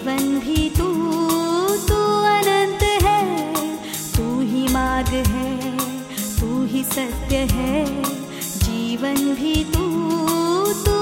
जीवन भी तू तू अनंत है। तू ही मार्ग है, तू ही सत्य है। जीवन भी तू तू